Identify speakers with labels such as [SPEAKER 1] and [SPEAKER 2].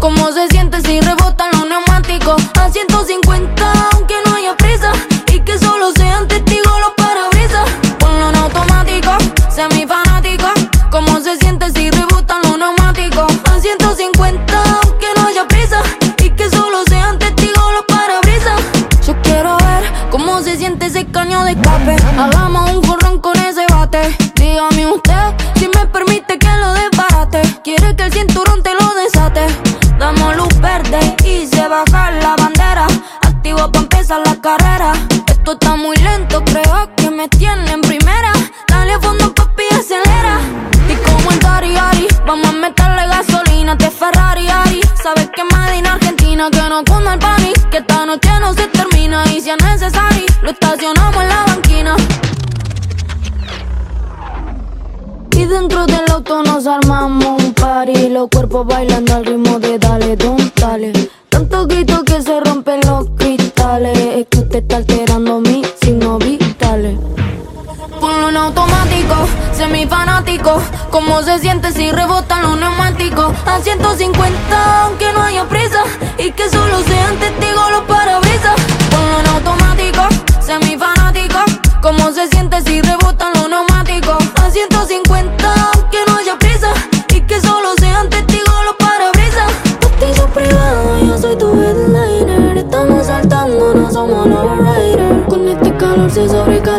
[SPEAKER 1] cómo se siente si rebotan los neumáticos. A 150, aunque no haya prisa. Y que solo sean testigos los parabrisas. Ponlo en automático, semi fanático. Cómo se siente si rebotan los neumáticos. A 150, aunque no haya prisa. Y que solo sean testigos los parabrisas. Yo quiero ver cómo se siente ese caño de escape. Hagamos un jorrón con ese bate. Esto está muy lento, creo que me tiene en primera. Dale fondo, papi, acelera. Y como en Dari Ari, vamos a meterle gasolina. Te Ferrari Ari. Sabes que en Argentina, que no cunda el panic. Que esta noche no se termina y si es necesario, lo estacionamos en la banquina. Y dentro del auto nos armamos un party Los cuerpos bailando al ritmo de dale, don, dale Tanto grito que se automático, semifanático. Cómo se siente si rebotan los neumáticos. A 150 aunque no haya prisa. Y que solo sean testigos los parabrisas. Ponlo en automático, semifanático. Cómo se siente si rebotan los neumáticos. A 150 aunque no haya prisa. Y que solo sean testigos los parabrisas. Bautizo privado, yo soy tu headliner. Estamos saltando, no somos los riders. Con este calor se sobrecarga